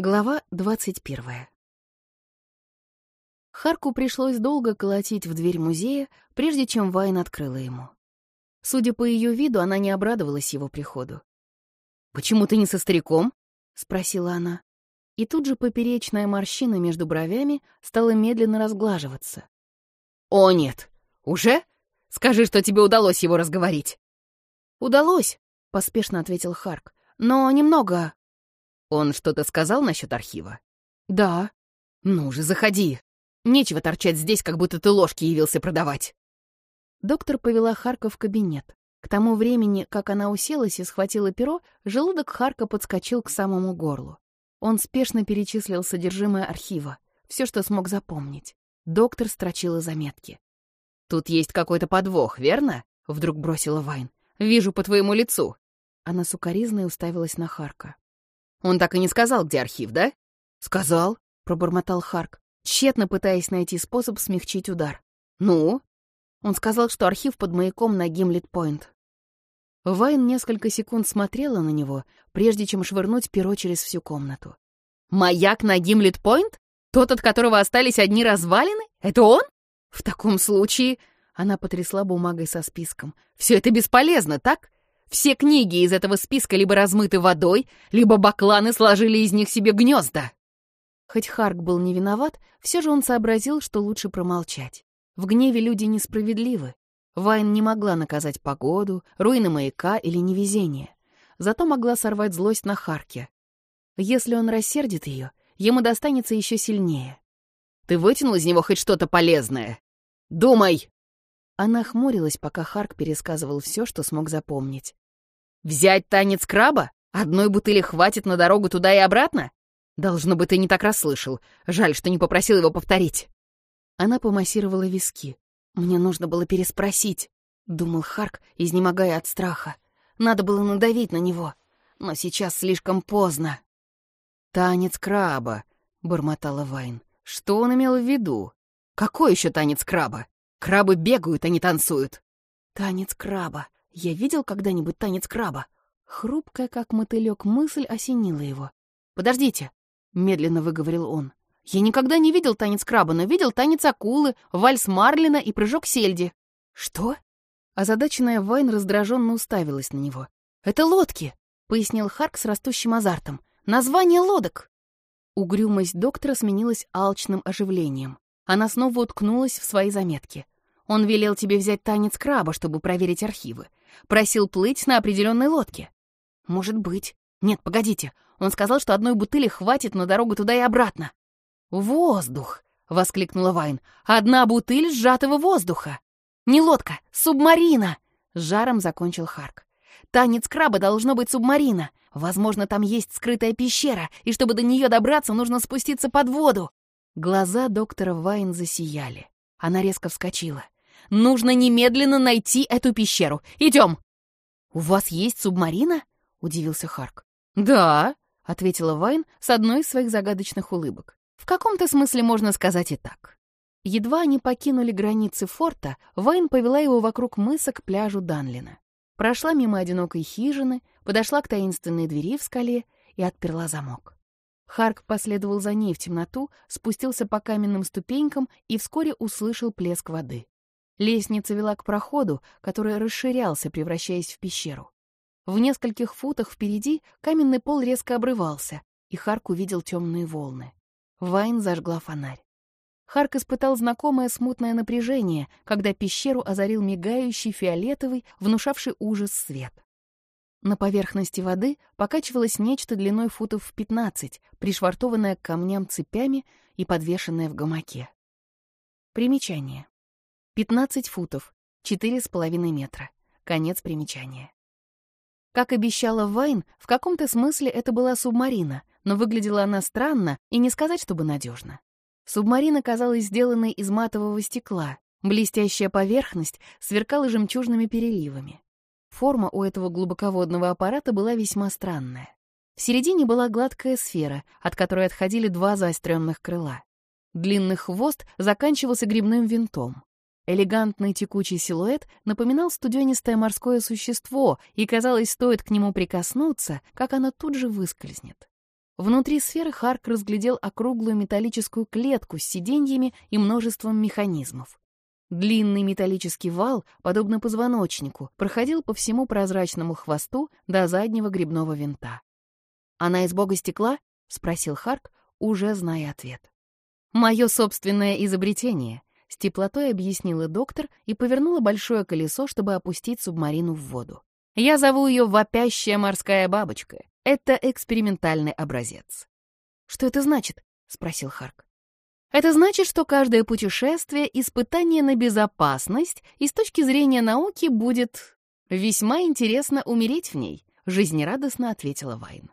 Глава двадцать первая. Харку пришлось долго колотить в дверь музея, прежде чем Вайн открыла ему. Судя по ее виду, она не обрадовалась его приходу. «Почему ты не со стариком?» — спросила она. И тут же поперечная морщина между бровями стала медленно разглаживаться. «О, нет! Уже? Скажи, что тебе удалось его разговорить!» «Удалось», — поспешно ответил Харк. «Но немного...» «Он что-то сказал насчет архива?» «Да». «Ну же, заходи. Нечего торчать здесь, как будто ты ложки явился продавать». Доктор повела Харка в кабинет. К тому времени, как она уселась и схватила перо, желудок Харка подскочил к самому горлу. Он спешно перечислил содержимое архива, все, что смог запомнить. Доктор строчила заметки. «Тут есть какой-то подвох, верно?» — вдруг бросила Вайн. «Вижу по твоему лицу». Она сукоризной уставилась на Харка. Он так и не сказал, где архив, да? Сказал, пробормотал Харк, тщетно пытаясь найти способ смягчить удар. Ну? Он сказал, что архив под маяком на Гимлет-Пойнт. Вайн несколько секунд смотрела на него, прежде чем швырнуть перо через всю комнату. «Маяк на Гимлет-Пойнт? Тот, от которого остались одни развалины? Это он? В таком случае...» Она потрясла бумагой со списком. «Все это бесполезно, так? Все книги из этого списка либо размыты водой, либо бакланы сложили из них себе гнезда. Хоть Харк был не виноват, все же он сообразил, что лучше промолчать. В гневе люди несправедливы. Вайн не могла наказать погоду, руины маяка или невезение. Зато могла сорвать злость на Харке. Если он рассердит ее, ему достанется еще сильнее. «Ты вытянул из него хоть что-то полезное? Думай!» Она хмурилась, пока Харк пересказывал все, что смог запомнить. «Взять танец краба? Одной бутыли хватит на дорогу туда и обратно? Должно быть, ты не так расслышал. Жаль, что не попросил его повторить». Она помассировала виски. «Мне нужно было переспросить», — думал Харк, изнемогая от страха. «Надо было надавить на него, но сейчас слишком поздно». «Танец краба», — бормотала Вайн. «Что он имел в виду? Какой еще танец краба? Крабы бегают, а не танцуют». «Танец краба. Я видел когда-нибудь танец краба?» Хрупкая, как мотылек, мысль осенила его. «Подождите», — медленно выговорил он. «Я никогда не видел танец краба, но видел танец акулы, вальс Марлина и прыжок сельди». «Что?» Озадаченная Вайн раздраженно уставилась на него. «Это лодки», — пояснил Харк с растущим азартом. «Название лодок». Угрюмость доктора сменилась алчным оживлением. Она снова уткнулась в свои заметки. Он велел тебе взять танец краба, чтобы проверить архивы. Просил плыть на определенной лодке. Может быть. Нет, погодите. Он сказал, что одной бутыли хватит на дорогу туда и обратно. Воздух! воскликнула Вайн. Одна бутыль сжатого воздуха. Не лодка, субмарина! Жаром закончил Харк. Танец краба должно быть субмарина. Возможно, там есть скрытая пещера, и чтобы до нее добраться, нужно спуститься под воду. Глаза доктора Вайн засияли. Она резко вскочила. «Нужно немедленно найти эту пещеру. Идем!» «У вас есть субмарина?» — удивился Харк. «Да», — ответила Вайн с одной из своих загадочных улыбок. «В каком-то смысле можно сказать и так». Едва они покинули границы форта, Вайн повела его вокруг мыса к пляжу Данлина. Прошла мимо одинокой хижины, подошла к таинственной двери в скале и отперла замок. Харк последовал за ней в темноту, спустился по каменным ступенькам и вскоре услышал плеск воды. Лестница вела к проходу, который расширялся, превращаясь в пещеру. В нескольких футах впереди каменный пол резко обрывался, и Харк увидел темные волны. Вайн зажгла фонарь. Харк испытал знакомое смутное напряжение, когда пещеру озарил мигающий фиолетовый, внушавший ужас свет. На поверхности воды покачивалось нечто длиной футов в пятнадцать, пришвартованное к камням цепями и подвешенное в гамаке. Примечание. Пятнадцать футов, четыре с половиной метра. Конец примечания. Как обещала Вайн, в каком-то смысле это была субмарина, но выглядела она странно и не сказать, чтобы надежно. Субмарина казалась сделанной из матового стекла, блестящая поверхность сверкала жемчужными переливами. Форма у этого глубоководного аппарата была весьма странная. В середине была гладкая сфера, от которой отходили два заостренных крыла. Длинный хвост заканчивался грибным винтом. Элегантный текучий силуэт напоминал студенистое морское существо, и, казалось, стоит к нему прикоснуться, как оно тут же выскользнет. Внутри сферы Харк разглядел округлую металлическую клетку с сиденьями и множеством механизмов. Длинный металлический вал, подобно позвоночнику, проходил по всему прозрачному хвосту до заднего грибного винта. «Она из бога стекла?» — спросил Харк, уже зная ответ. «Мое собственное изобретение», — с теплотой объяснила доктор и повернула большое колесо, чтобы опустить субмарину в воду. «Я зову ее «Вопящая морская бабочка». Это экспериментальный образец. «Что это значит?» — спросил Харк. «Это значит, что каждое путешествие — испытание на безопасность, и с точки зрения науки будет весьма интересно умереть в ней», — жизнерадостно ответила Вайн.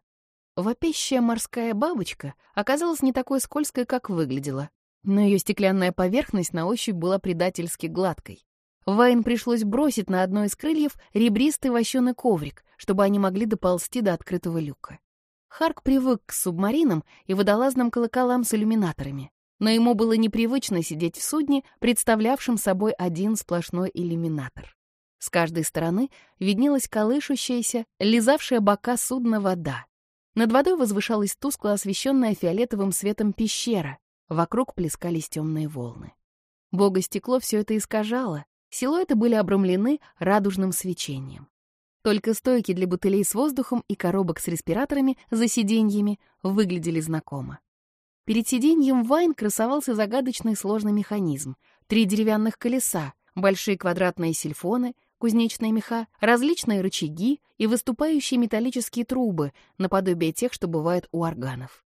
Вопящая морская бабочка оказалась не такой скользкой, как выглядела, но ее стеклянная поверхность на ощупь была предательски гладкой. Вайн пришлось бросить на одно из крыльев ребристый вощеный коврик, чтобы они могли доползти до открытого люка. Харк привык к субмаринам и водолазным колоколам с иллюминаторами, но ему было непривычно сидеть в судне, представлявшем собой один сплошной иллюминатор. С каждой стороны виднелась колышущаяся, лизавшая бока судна вода. Над водой возвышалась тускло освещенная фиолетовым светом пещера, вокруг плескались темные волны. Бога стекло все это искажало, Силуэты были обрамлены радужным свечением. Только стойки для бутылей с воздухом и коробок с респираторами за сиденьями выглядели знакомо. Перед сиденьем Вайн красовался загадочный сложный механизм. Три деревянных колеса, большие квадратные сильфоны, кузнечные меха, различные рычаги и выступающие металлические трубы, наподобие тех, что бывают у органов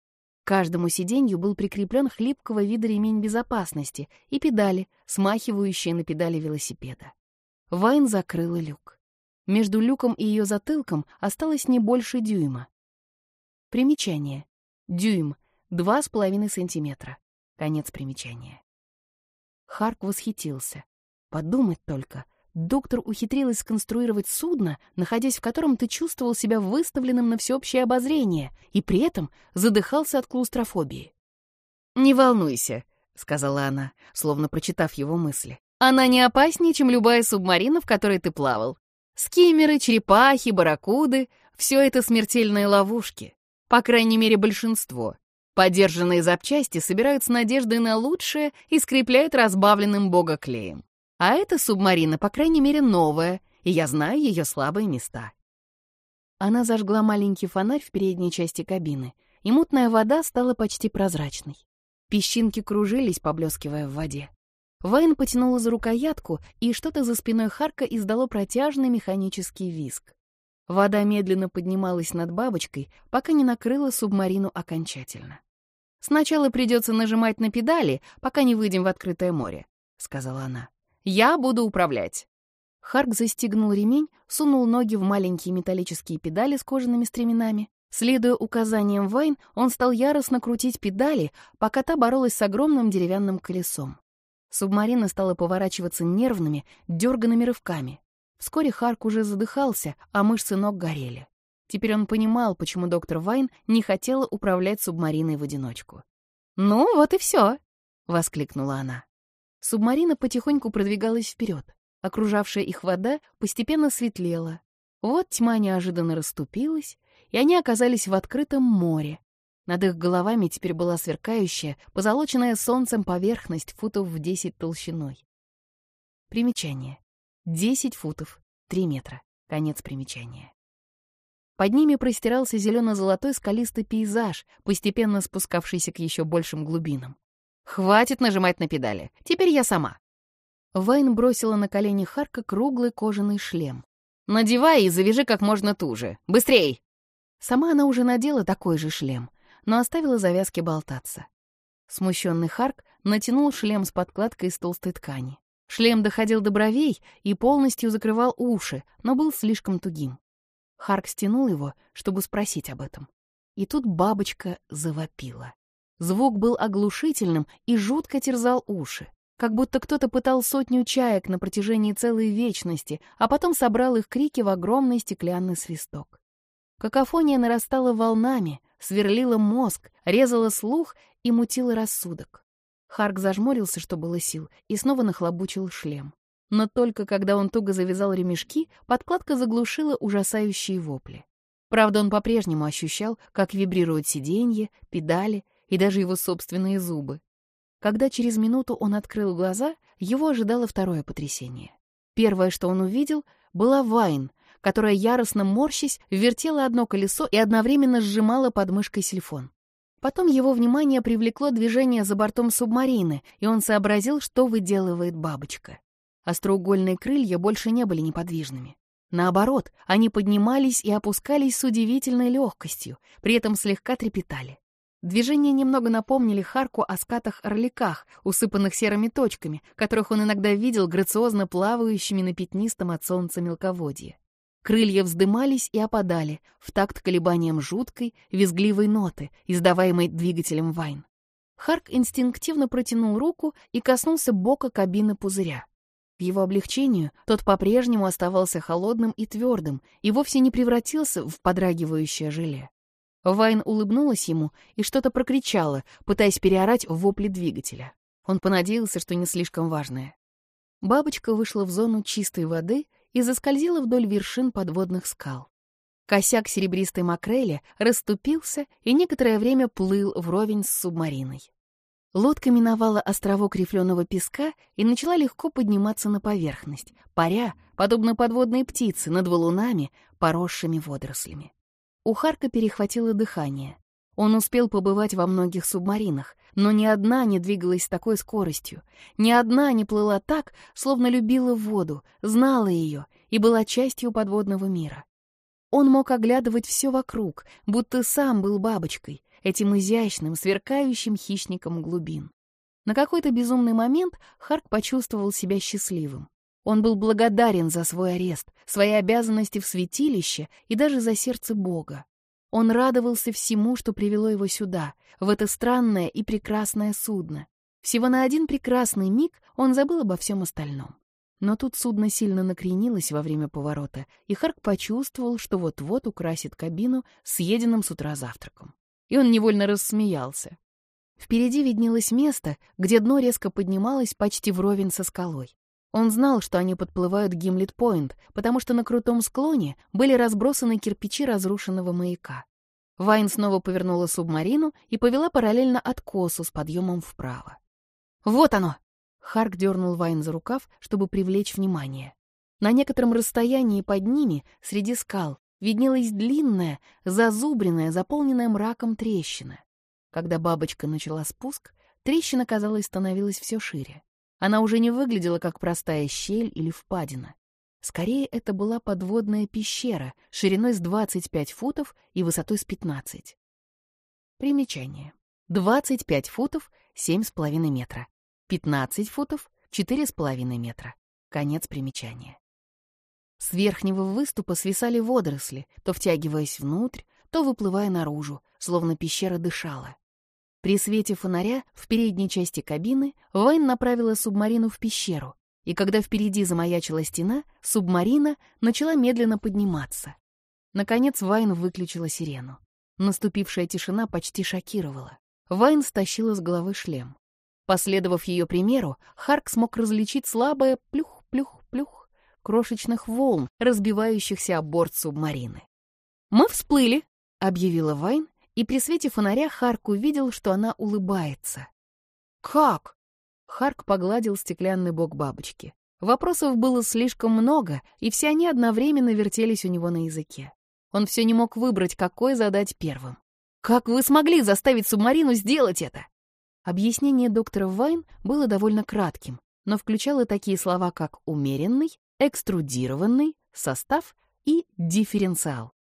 каждому сиденью был прикреплен хлипкого вида ремень безопасности и педали, смахивающие на педали велосипеда. Вайн закрыла люк. Между люком и ее затылком осталось не больше дюйма. Примечание. Дюйм — два с половиной сантиметра. Конец примечания. Харк восхитился. Подумать только, доктор ухитрилась сконструировать судно, находясь в котором ты чувствовал себя выставленным на всеобщее обозрение и при этом задыхался от клаустрофобии. «Не волнуйся», — сказала она, словно прочитав его мысли. «Она не опаснее, чем любая субмарина, в которой ты плавал. Скиммеры, черепахи, барракуды — все это смертельные ловушки. По крайней мере, большинство. Подержанные запчасти собирают с надеждой на лучшее и скрепляют разбавленным богоклеем. А эта субмарина, по крайней мере, новая, и я знаю ее слабые места. Она зажгла маленький фонарь в передней части кабины, и мутная вода стала почти прозрачной. Песчинки кружились, поблескивая в воде. Вайн потянула за рукоятку, и что-то за спиной Харка издало протяжный механический визг. Вода медленно поднималась над бабочкой, пока не накрыла субмарину окончательно. «Сначала придется нажимать на педали, пока не выйдем в открытое море», — сказала она. Я буду управлять». Харк застегнул ремень, сунул ноги в маленькие металлические педали с кожаными стременами. Следуя указаниям Вайн, он стал яростно крутить педали, пока та боролась с огромным деревянным колесом. Субмарина стала поворачиваться нервными, дерганными рывками. Вскоре Харк уже задыхался, а мышцы ног горели. Теперь он понимал, почему доктор Вайн не хотела управлять субмариной в одиночку. «Ну, вот и все, воскликнула она. Субмарина потихоньку продвигалась вперед. Окружавшая их вода постепенно светлела. Вот тьма неожиданно расступилась, и они оказались в открытом море. Над их головами теперь была сверкающая, позолоченная солнцем поверхность футов в десять толщиной. Примечание. Десять футов, три метра. Конец примечания. Под ними простирался зелено-золотой скалистый пейзаж, постепенно спускавшийся к еще большим глубинам. «Хватит нажимать на педали. Теперь я сама». Вайн бросила на колени Харка круглый кожаный шлем. «Надевай и завяжи как можно туже. Быстрей!» Сама она уже надела такой же шлем, но оставила завязки болтаться. Смущенный Харк натянул шлем с подкладкой из толстой ткани. Шлем доходил до бровей и полностью закрывал уши, но был слишком тугим. Харк стянул его, чтобы спросить об этом. И тут бабочка завопила. Звук был оглушительным и жутко терзал уши. Как будто кто-то пытал сотню чаек на протяжении целой вечности, а потом собрал их крики в огромный стеклянный свисток. Какофония нарастала волнами, сверлила мозг, резала слух и мутила рассудок. Харк зажмурился, что было сил, и снова нахлобучил шлем. Но только когда он туго завязал ремешки, подкладка заглушила ужасающие вопли. Правда, он по-прежнему ощущал, как вибрируют сиденье, педали и даже его собственные зубы. Когда через минуту он открыл глаза, его ожидало второе потрясение. Первое, что он увидел, была Вайн, которая, яростно морщись, вертела одно колесо и одновременно сжимала под мышкой сельфон. Потом его внимание привлекло движение за бортом субмарины, и он сообразил, что выделывает бабочка. Остроугольные крылья больше не были неподвижными. Наоборот, они поднимались и опускались с удивительной легкостью, при этом слегка трепетали. Движения немного напомнили Харку о скатах-орликах, усыпанных серыми точками, которых он иногда видел грациозно плавающими на пятнистом от солнца мелководье. Крылья вздымались и опадали в такт колебаниям жуткой, визгливой ноты, издаваемой двигателем Вайн. Харк инстинктивно протянул руку и коснулся бока кабины пузыря. К его облегчению тот по-прежнему оставался холодным и твердым и вовсе не превратился в подрагивающее желе. Вайн улыбнулась ему и что-то прокричала, пытаясь переорать вопли двигателя. Он понадеялся, что не слишком важное. Бабочка вышла в зону чистой воды и заскользила вдоль вершин подводных скал. Косяк серебристой макрели расступился и некоторое время плыл вровень с субмариной. Лодка миновала островок рифленого песка и начала легко подниматься на поверхность, паря, подобно подводной птице, над валунами, поросшими водорослями. У Харка перехватило дыхание. Он успел побывать во многих субмаринах, но ни одна не двигалась с такой скоростью, ни одна не плыла так, словно любила воду, знала ее и была частью подводного мира. Он мог оглядывать все вокруг, будто сам был бабочкой, этим изящным, сверкающим хищником глубин. На какой-то безумный момент Харк почувствовал себя счастливым. Он был благодарен за свой арест, свои обязанности в святилище и даже за сердце Бога. Он радовался всему, что привело его сюда, в это странное и прекрасное судно. Всего на один прекрасный миг он забыл обо всем остальном. Но тут судно сильно накренилось во время поворота, и Харк почувствовал, что вот-вот украсит кабину съеденным с утра завтраком. И он невольно рассмеялся. Впереди виднелось место, где дно резко поднималось почти вровень со скалой. Он знал, что они подплывают к Гимлет-Пойнт, потому что на крутом склоне были разбросаны кирпичи разрушенного маяка. Вайн снова повернула субмарину и повела параллельно откосу с подъемом вправо. «Вот оно!» Харк дернул Вайн за рукав, чтобы привлечь внимание. На некотором расстоянии под ними, среди скал, виднелась длинная, зазубренная, заполненная мраком трещина. Когда бабочка начала спуск, трещина, казалось, становилась все шире. Она уже не выглядела как простая щель или впадина. Скорее, это была подводная пещера шириной с 25 футов и высотой с 15. Примечание. 25 футов — 7,5 метра. 15 футов — 4,5 метра. Конец примечания. С верхнего выступа свисали водоросли, то втягиваясь внутрь, то выплывая наружу, словно пещера дышала. При свете фонаря в передней части кабины Вайн направила субмарину в пещеру, и когда впереди замаячила стена, субмарина начала медленно подниматься. Наконец Вайн выключила сирену. Наступившая тишина почти шокировала. Вайн стащила с головы шлем. Последовав ее примеру, Харк смог различить слабое плюх-плюх-плюх крошечных волн, разбивающихся о борт субмарины. «Мы всплыли!» — объявила Вайн и при свете фонаря Харк увидел, что она улыбается. «Как?» Харк погладил стеклянный бок бабочки. Вопросов было слишком много, и все они одновременно вертелись у него на языке. Он все не мог выбрать, какой задать первым. «Как вы смогли заставить субмарину сделать это?» Объяснение доктора Вайн было довольно кратким, но включало такие слова, как «умеренный», «экструдированный», «состав» и «дифференциал».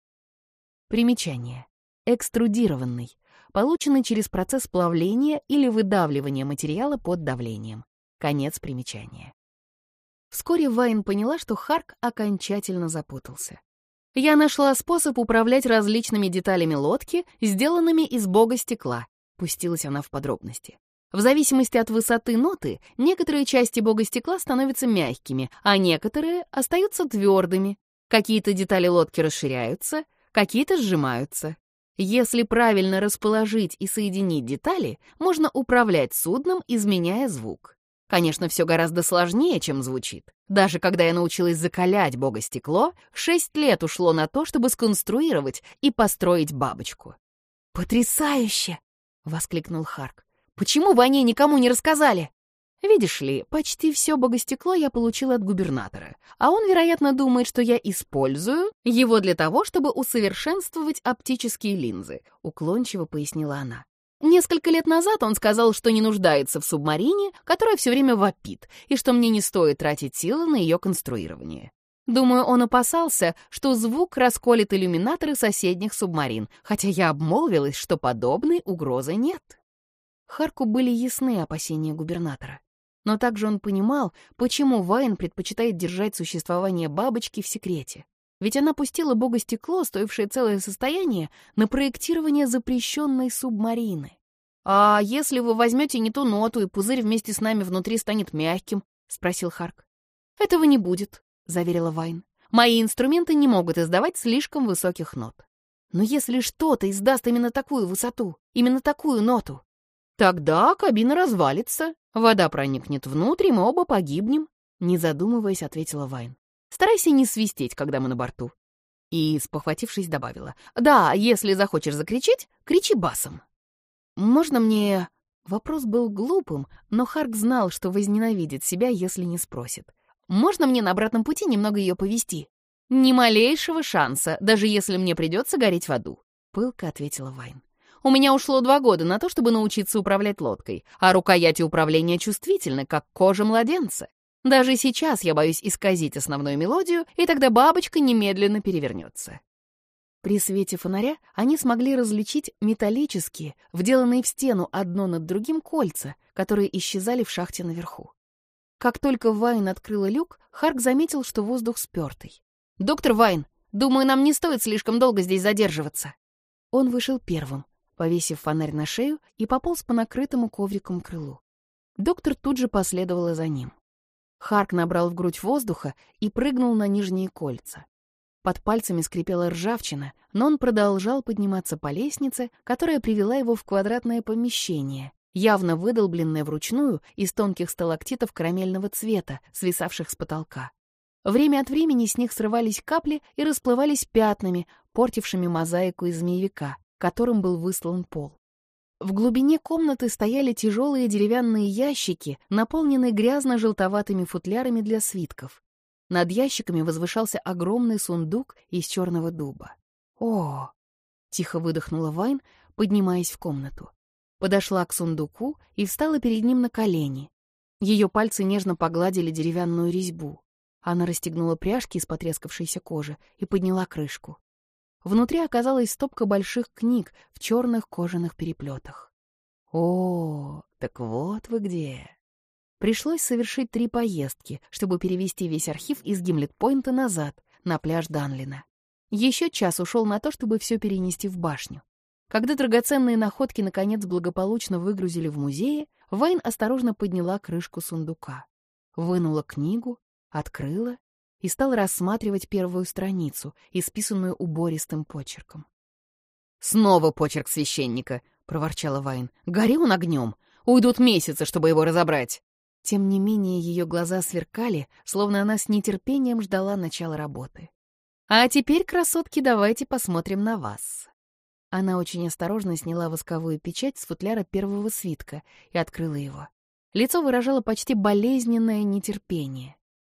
Примечание экструдированный, полученный через процесс плавления или выдавливания материала под давлением. Конец примечания. Вскоре Вайн поняла, что Харк окончательно запутался. «Я нашла способ управлять различными деталями лодки, сделанными из бога стекла», — пустилась она в подробности. В зависимости от высоты ноты, некоторые части бога стекла становятся мягкими, а некоторые остаются твердыми. Какие-то детали лодки расширяются, какие-то сжимаются. Если правильно расположить и соединить детали, можно управлять судном, изменяя звук. Конечно, все гораздо сложнее, чем звучит. Даже когда я научилась закалять бога стекло, шесть лет ушло на то, чтобы сконструировать и построить бабочку. «Потрясающе!» — воскликнул Харк. «Почему вы о ней никому не рассказали?» Видишь ли, почти все богостекло я получил от губернатора, а он, вероятно, думает, что я использую его для того, чтобы усовершенствовать оптические линзы, уклончиво пояснила она. Несколько лет назад он сказал, что не нуждается в субмарине, которая все время вопит, и что мне не стоит тратить силы на ее конструирование. Думаю, он опасался, что звук расколет иллюминаторы соседних субмарин, хотя я обмолвилась, что подобной угрозы нет. Харку были ясны опасения губернатора. Но также он понимал, почему Вайн предпочитает держать существование бабочки в секрете. Ведь она пустила бога стекло, стоившее целое состояние, на проектирование запрещенной субмарины. «А если вы возьмете не ту ноту, и пузырь вместе с нами внутри станет мягким?» — спросил Харк. «Этого не будет», — заверила Вайн. «Мои инструменты не могут издавать слишком высоких нот. Но если что-то издаст именно такую высоту, именно такую ноту, тогда кабина развалится, Вода проникнет внутрь, мы оба погибнем, не задумываясь, ответила Вайн. Старайся не свистеть, когда мы на борту. И, спохватившись, добавила. Да, если захочешь закричать, кричи басом. Можно мне... Вопрос был глупым, но Харк знал, что возненавидит себя, если не спросит. «Можно мне на обратном пути немного ее повести? «Ни малейшего шанса, даже если мне придется гореть в аду», — пылко ответила Вайн. У меня ушло два года на то, чтобы научиться управлять лодкой, а рукояти управления чувствительны, как кожа младенца. Даже сейчас я боюсь исказить основную мелодию, и тогда бабочка немедленно перевернется. При свете фонаря они смогли различить металлические, вделанные в стену одно над другим кольца, которые исчезали в шахте наверху. Как только Вайн открыла люк, Харк заметил, что воздух спёртый. «Доктор Вайн, думаю, нам не стоит слишком долго здесь задерживаться». Он вышел первым, повесив фонарь на шею и пополз по накрытому ковриком крылу. Доктор тут же последовала за ним. Харк набрал в грудь воздуха и прыгнул на нижние кольца. Под пальцами скрипела ржавчина, но он продолжал подниматься по лестнице, которая привела его в квадратное помещение, явно выдолбленное вручную из тонких сталактитов карамельного цвета, свисавших с потолка. Время от времени с них срывались капли и расплывались пятнами, портившими мозаику из змеевика которым был выслан пол. В глубине комнаты стояли тяжелые деревянные ящики, наполненные грязно-желтоватыми футлярами для свитков. Над ящиками возвышался огромный сундук из черного дуба. «О!» — тихо выдохнула Вайн, поднимаясь в комнату. Подошла к сундуку и встала перед ним на колени. Ее пальцы нежно погладили деревянную резьбу. Она расстегнула пряжки из потрескавшейся кожи и подняла крышку. Внутри оказалась стопка больших книг в черных кожаных переплетах. О, так вот вы где. Пришлось совершить три поездки, чтобы перевести весь архив из Гимлет-Пойнта назад, на пляж Данлина. Еще час ушел на то, чтобы все перенести в башню. Когда драгоценные находки наконец благополучно выгрузили в музее, Вайн осторожно подняла крышку сундука. Вынула книгу, открыла и стал рассматривать первую страницу, исписанную убористым почерком. «Снова почерк священника!» — проворчала Вайн. «Гори он огнем! Уйдут месяцы, чтобы его разобрать!» Тем не менее, ее глаза сверкали, словно она с нетерпением ждала начала работы. «А теперь, красотки, давайте посмотрим на вас». Она очень осторожно сняла восковую печать с футляра первого свитка и открыла его. Лицо выражало почти болезненное нетерпение.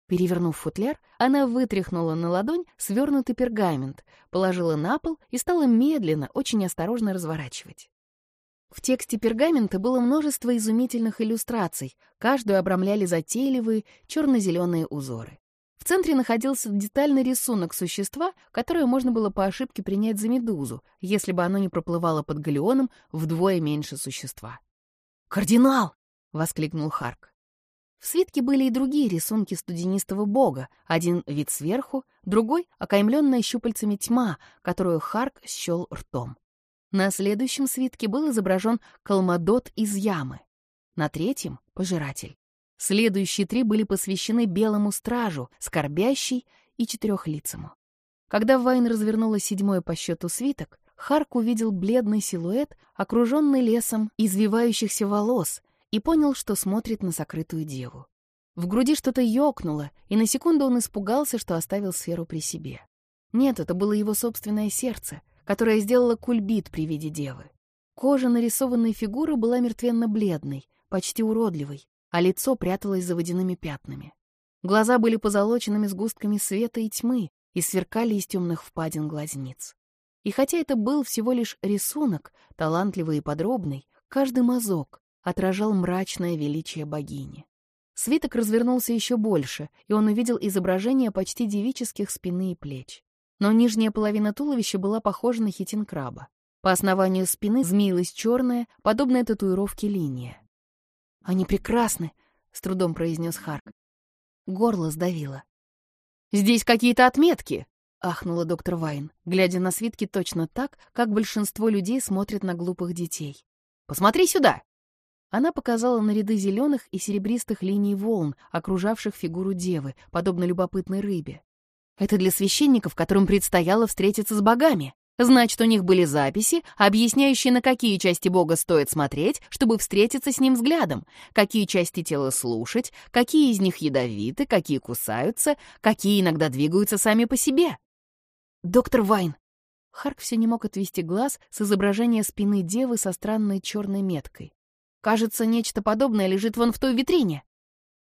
Перевернув футляр, она вытряхнула на ладонь свернутый пергамент, положила на пол и стала медленно, очень осторожно разворачивать. В тексте пергамента было множество изумительных иллюстраций, каждую обрамляли затейливые черно-зеленые узоры. В центре находился детальный рисунок существа, которое можно было по ошибке принять за медузу, если бы оно не проплывало под галеоном вдвое меньше существа. «Кардинал!» — воскликнул Харк. В свитке были и другие рисунки студенистого бога, один вид сверху, другой — окаймленная щупальцами тьма, которую Харк счел ртом. На следующем свитке был изображен калмадот из ямы. На третьем — пожиратель. Следующие три были посвящены белому стражу, скорбящий и четырехлицему. Когда Вайн развернула седьмой по счету свиток, Харк увидел бледный силуэт, окруженный лесом извивающихся волос, и понял, что смотрит на сокрытую деву. В груди что-то ёкнуло, и на секунду он испугался, что оставил сферу при себе. Нет, это было его собственное сердце, которое сделало кульбит при виде девы. Кожа нарисованной фигуры была мертвенно-бледной, почти уродливой, а лицо пряталось за водяными пятнами. Глаза были позолоченными сгустками света и тьмы и сверкали из темных впадин глазниц. И хотя это был всего лишь рисунок, талантливый и подробный, каждый мазок отражал мрачное величие богини. Свиток развернулся еще больше, и он увидел изображение почти девических спины и плеч. Но нижняя половина туловища была похожа на хитин краба. По основанию спины змеилась черная, подобная татуировке линия. «Они прекрасны!» — с трудом произнес Харк. Горло сдавило. «Здесь какие-то отметки!» — ахнула доктор Вайн, глядя на свитки точно так, как большинство людей смотрят на глупых детей. «Посмотри сюда!» Она показала на ряды зеленых и серебристых линий волн, окружавших фигуру девы, подобно любопытной рыбе. Это для священников, которым предстояло встретиться с богами. Значит, у них были записи, объясняющие, на какие части Бога стоит смотреть, чтобы встретиться с ним взглядом, какие части тела слушать, какие из них ядовиты, какие кусаются, какие иногда двигаются сами по себе. «Доктор Вайн!» Харк все не мог отвести глаз с изображения спины девы со странной черной меткой. Кажется, нечто подобное лежит вон в той витрине.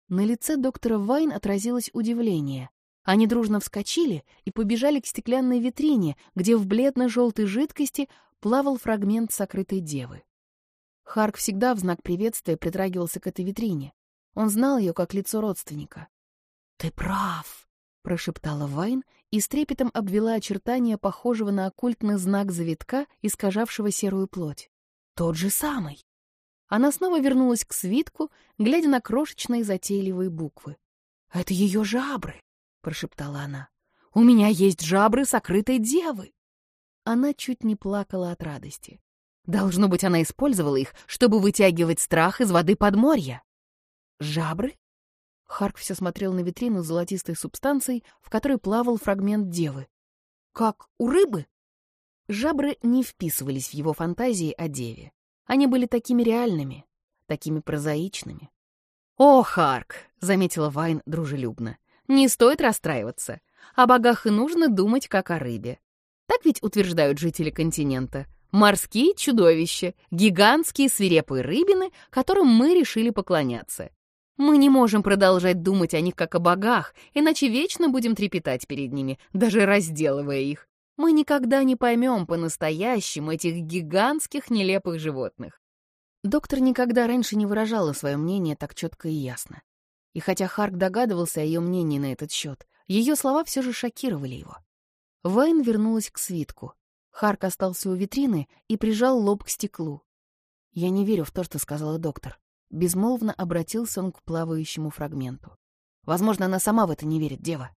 На лице доктора Вайн отразилось удивление. Они дружно вскочили и побежали к стеклянной витрине, где в бледно-желтой жидкости плавал фрагмент сокрытой девы. Харк всегда в знак приветствия притрагивался к этой витрине. Он знал ее как лицо родственника. «Ты прав!» — прошептала Вайн и с трепетом обвела очертания похожего на оккультный знак завитка, искажавшего серую плоть. «Тот же самый!» Она снова вернулась к свитку, глядя на крошечные затейливые буквы. «Это ее жабры!» — прошептала она. «У меня есть жабры сокрытой девы!» Она чуть не плакала от радости. Должно быть, она использовала их, чтобы вытягивать страх из воды подморья. «Жабры?» Харк все смотрел на витрину с золотистой субстанцией, в которой плавал фрагмент девы. «Как у рыбы?» Жабры не вписывались в его фантазии о деве. Они были такими реальными, такими прозаичными. «О, Харк!» — заметила Вайн дружелюбно. «Не стоит расстраиваться. О богах и нужно думать, как о рыбе. Так ведь утверждают жители континента. Морские чудовища, гигантские свирепые рыбины, которым мы решили поклоняться. Мы не можем продолжать думать о них как о богах, иначе вечно будем трепетать перед ними, даже разделывая их мы никогда не поймем по-настоящему этих гигантских нелепых животных. Доктор никогда раньше не выражала свое мнение так четко и ясно. И хотя Харк догадывался о ее мнении на этот счет, ее слова все же шокировали его. Вайн вернулась к свитку. Харк остался у витрины и прижал лоб к стеклу. «Я не верю в то, что сказала доктор». Безмолвно обратился он к плавающему фрагменту. «Возможно, она сама в это не верит, дева.